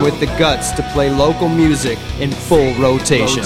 with the guts to play local music in full rotation.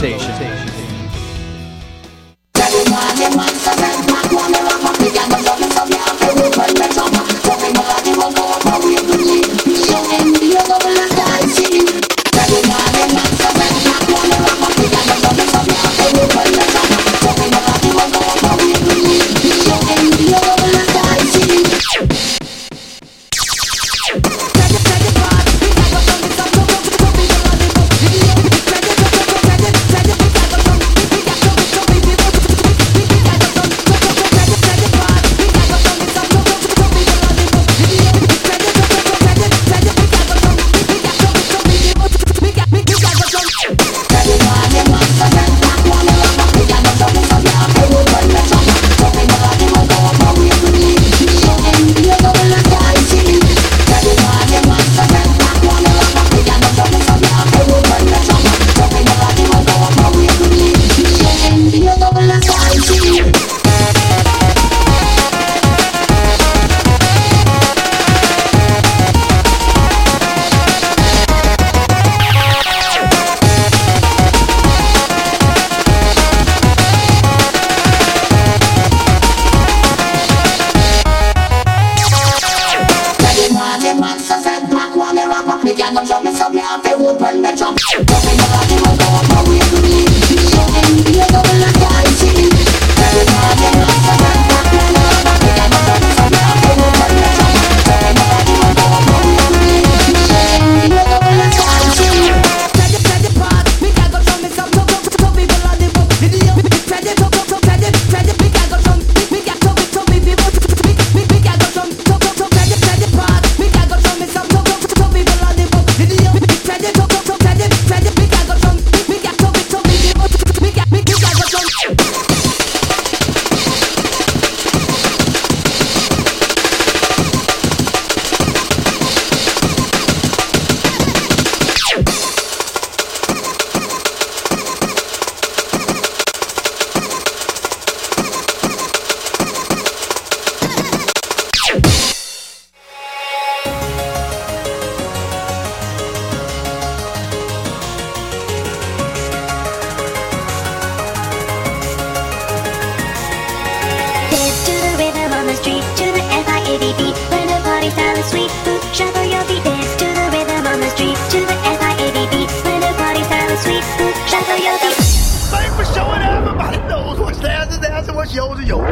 腰就有。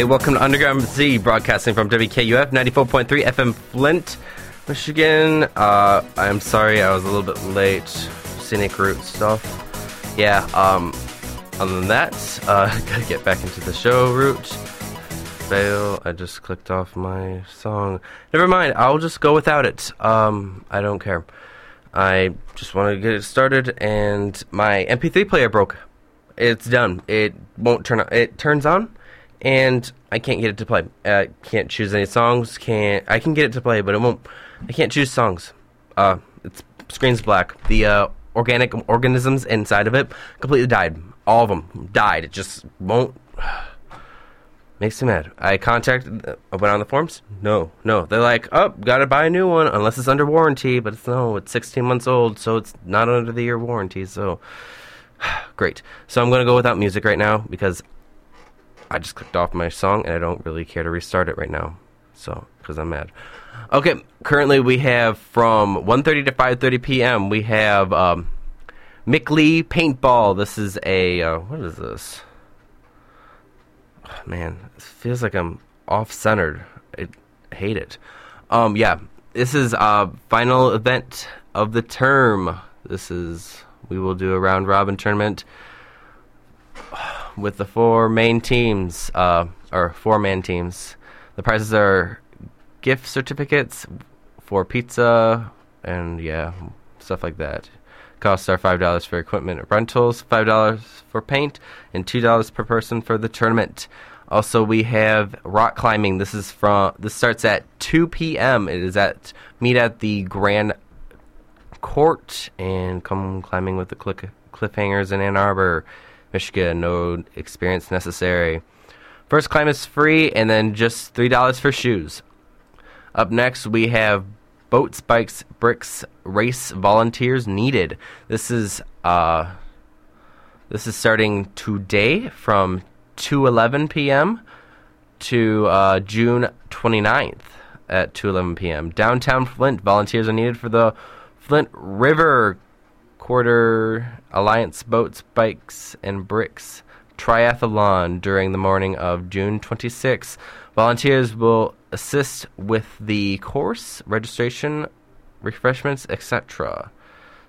Okay, welcome to Underground Z, broadcasting from WKUF 94.3 FM Flint, Michigan. Uh, I'm sorry I was a little bit late. Scenic route stuff. Yeah, um, other than that, uh, gotta get back into the show route. Fail. I just clicked off my song. Never mind, I'll just go without it. Um, I don't care. I just want to get it started, and my MP3 player broke. It's done. It won't turn on. It turns on and I can't get it to play. I can't choose any songs. Can't I can get it to play, but it won't. I can't choose songs. Uh, its screen's black. The uh, organic organisms inside of it completely died. All of them died. It just won't. Makes me mad. I contacted. I went on the forums. No, no. They're like, oh, gotta buy a new one unless it's under warranty. But it's no. It's 16 months old, so it's not under the year warranty. So great. So I'm gonna go without music right now because I just clicked off my song and I don't really care to restart it right now. So, because I'm mad. Okay, currently we have from 1.30 to 5.30 p.m. we have um, Mick Lee Paintball. This is a, uh, what is this? Oh, man, it feels like I'm off-centered. I hate it. Um, yeah, this is uh final event of the term. This is, we will do a round-robin tournament with the four main teams, uh, or four man teams. The prizes are gift certificates for pizza and yeah, stuff like that. Costs are five dollars for equipment rentals, five dollars for paint, and two dollars per person for the tournament. Also, we have rock climbing. This is from this starts at two p.m. It is at meet at the Grand Court and come climbing with the cliff, cliffhangers in Ann Arbor. Michigan, no experience necessary. First climb is free, and then just $3 for shoes. Up next, we have Boats, Bikes, Bricks Race Volunteers Needed. This is uh, this is starting today from 2:11 p.m. to uh, June 29th at 2:11 p.m. Downtown Flint, volunteers are needed for the Flint River Corridor Alliance Boats, Bikes, and Bricks Triathlon during the morning of June 26. Volunteers will assist with the course, registration, refreshments, etc.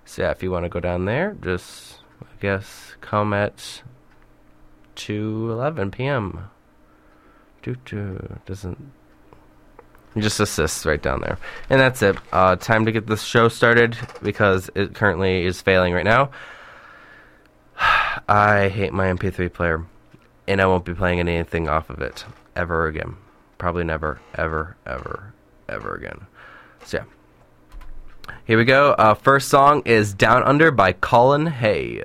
So, yeah, if you want to go down there, just, I guess, come at 2.11 p.m. Doo -doo. Doesn't just assists right down there. And that's it. Uh, time to get this show started because it currently is failing right now. I hate my MP3 player, and I won't be playing anything off of it ever again. Probably never, ever, ever, ever again. So, yeah. Here we go. Uh, first song is Down Under by Colin Hay.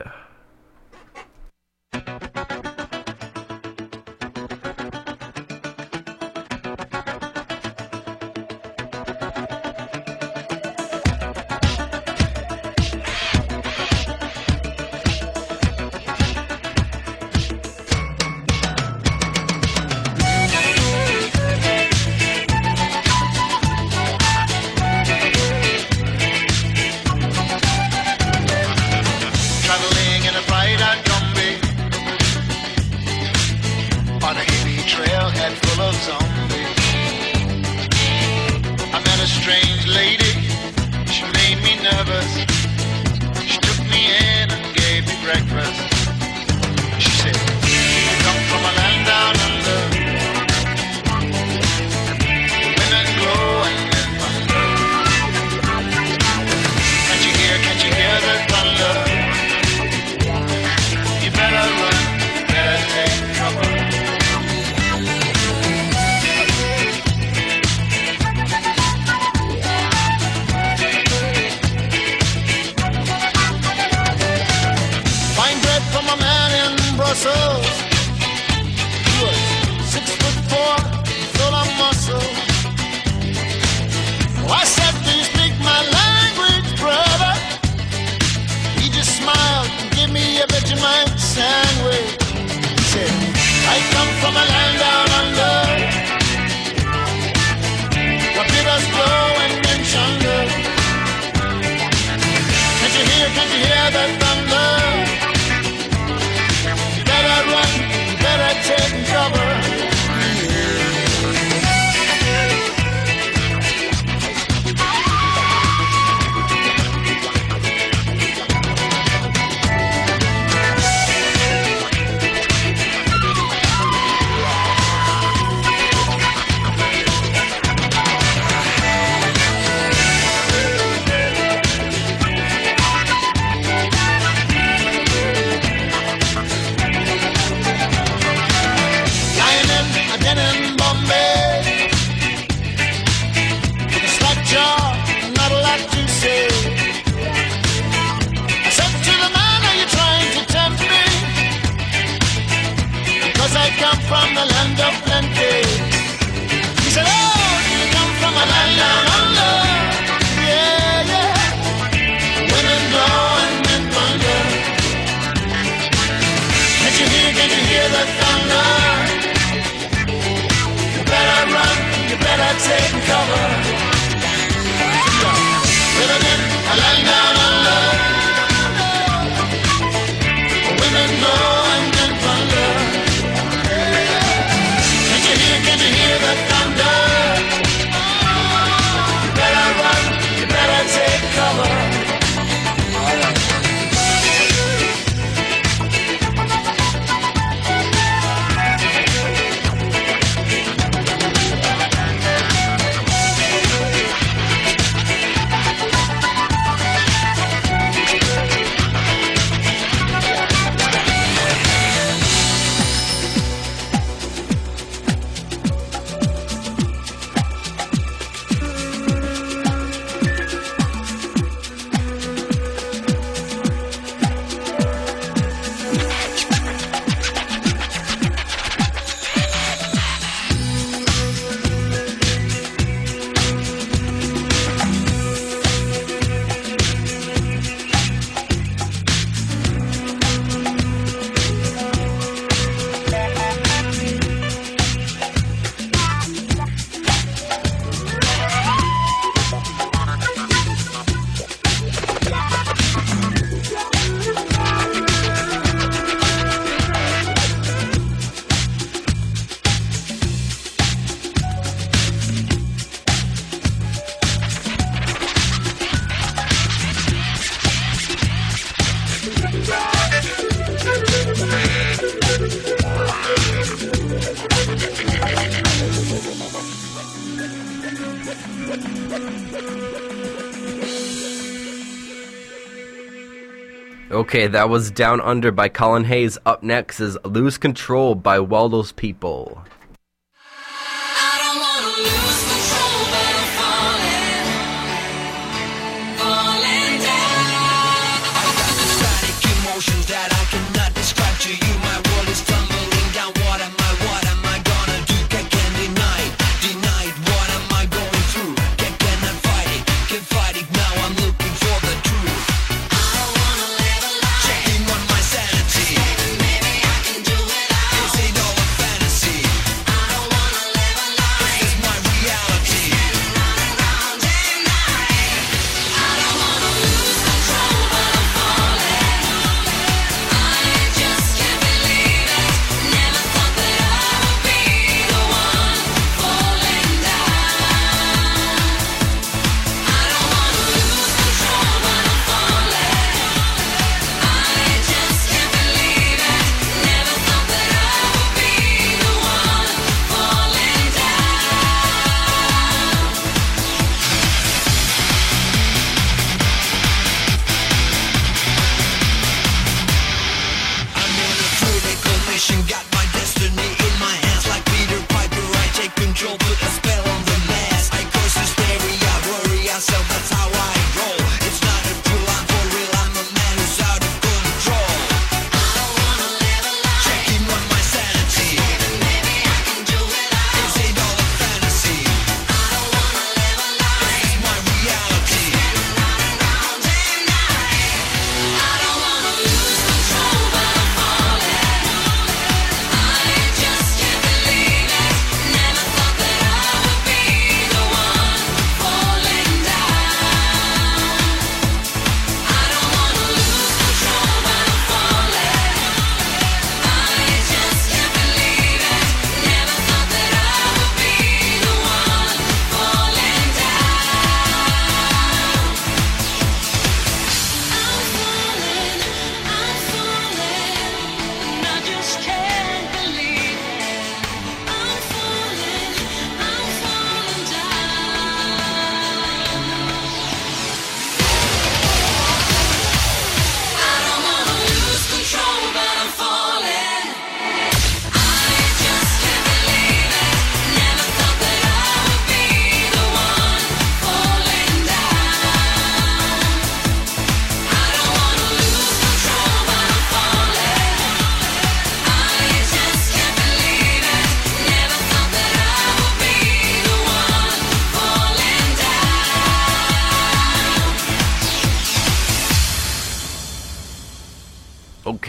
Okay, that was Down Under by Colin Hayes. Up next is Lose Control by Waldo's People.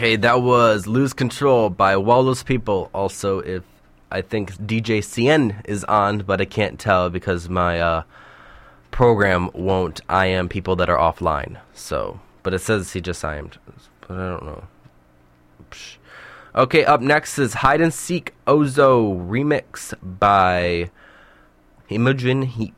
Okay, that was Lose Control by Waldo's People. Also, if I think DJ CN is on, but I can't tell because my uh, program won't IM people that are offline. So, but it says he just IM'd, but I don't know. Okay, up next is Hide and Seek Ozo remix by Imogen Heap.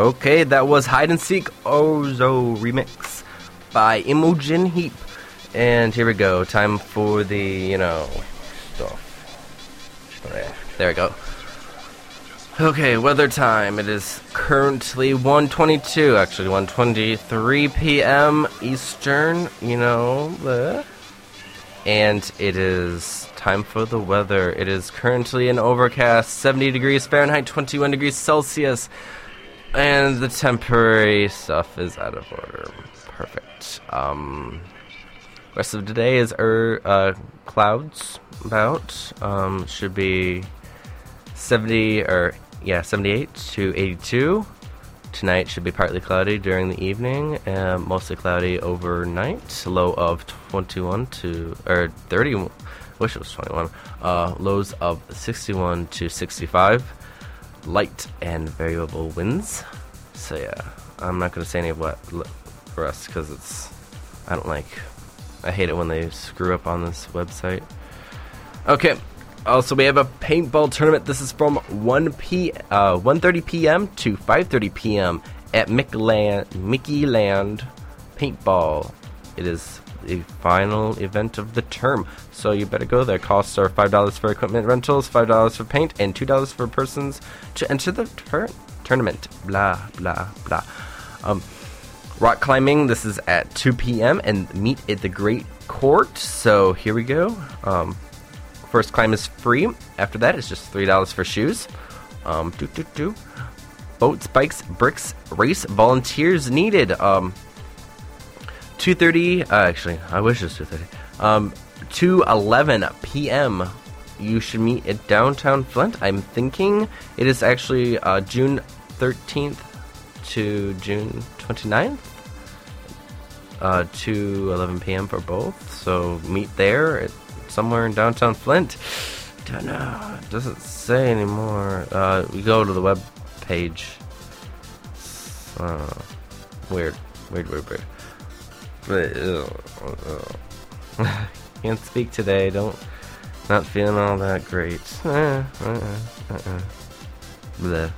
Okay, that was Hide and Seek Ozo remix by Imogen Heap. And here we go. Time for the, you know, stuff. There we go. Okay, weather time. It is currently 1:22, actually 1:23 p.m. Eastern. You know, the, and it is time for the weather. It is currently an overcast, 70 degrees Fahrenheit, 21 degrees Celsius, and the temporary stuff is out of order. Perfect. Um, rest of today is er, uh, clouds. About um, should be 70 or yeah, 78 to 82. Tonight should be partly cloudy during the evening, and mostly cloudy overnight. Low of 21 to or 30. Wish it was 21. Uh, lows of 61 to 65. Light and variable winds. So yeah, I'm not gonna say any of what for us because it's I don't like. I hate it when they screw up on this website. Okay, also, we have a paintball tournament. This is from 1 p. Uh, 1:30 p.m. to 5:30 p.m. at Mickeyland, Mickey Land Paintball. It is the final event of the term, so you better go there. Costs are five dollars for equipment rentals, five dollars for paint, and two dollars for persons to enter the tur- tournament. Blah blah blah. Um, rock climbing. This is at 2 p.m. and meet at the Great Court. So here we go. Um, First climb is free. After that, it's just three dollars for shoes. Um, do do do. Boats, bikes, bricks, race volunteers needed. Um, two thirty. Uh, actually, I wish it was two thirty. Um, two eleven p.m. You should meet at downtown Flint. I'm thinking it is actually uh, June thirteenth to June 29th. Uh, to 11 p.m. for both. So meet there somewhere in downtown Flint. Don't know. It doesn't say anymore. Uh, we go to the web page. Uh, weird, weird, weird, weird. Can't speak today. Don't. Not feeling all that great. Uh, uh, uh,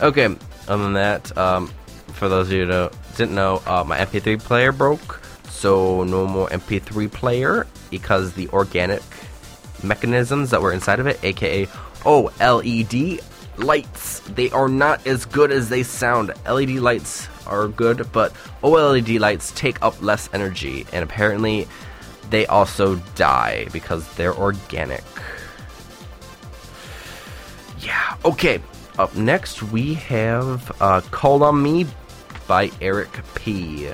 okay. Other than that, um, for those of you who didn't know, uh, my MP3 player broke, so no more MP3 player because the organic mechanisms that were inside of it, aka OLED lights, they are not as good as they sound. LED lights are good, but OLED lights take up less energy, and apparently they also die because they're organic. Yeah, okay. Up next, we have uh, Call on Me by Eric P.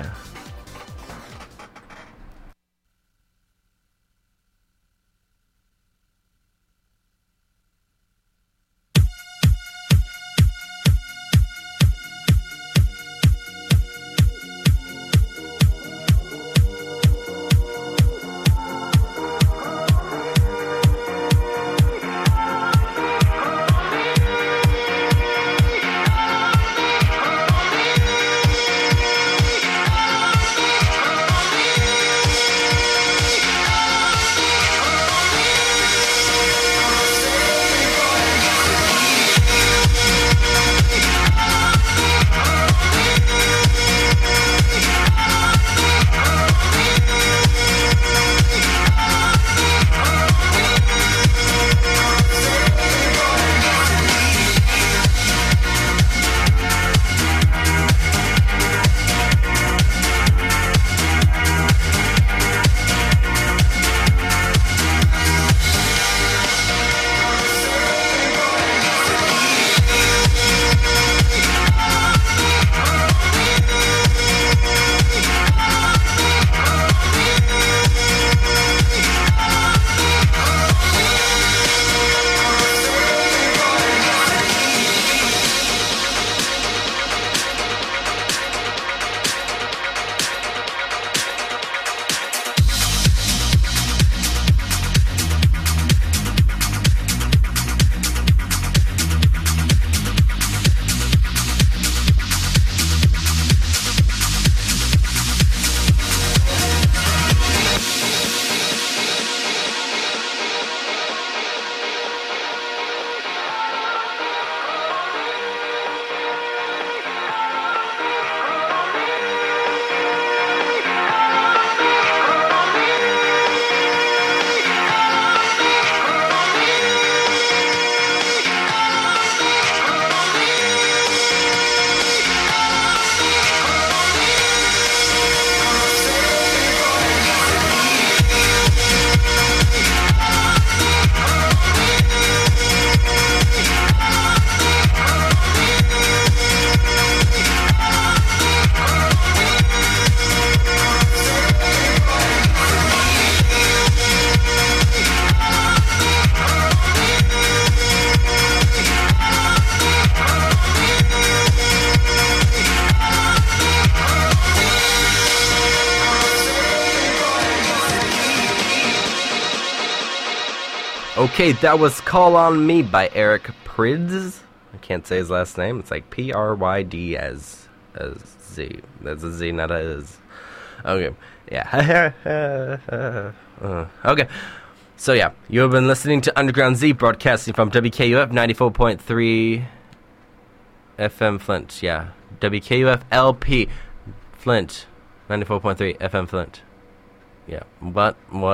Okay, that was Call on Me by Eric Prydz. I can't say his last name. It's like P R Y D as as Z. That's a Z, not a is. Okay. Yeah. Uh, okay. So yeah, you have been listening to Underground Z broadcasting from WKUF 94.3 FM Flint. Yeah. WKUF LP Flint 94.3 FM Flint. Yeah. What what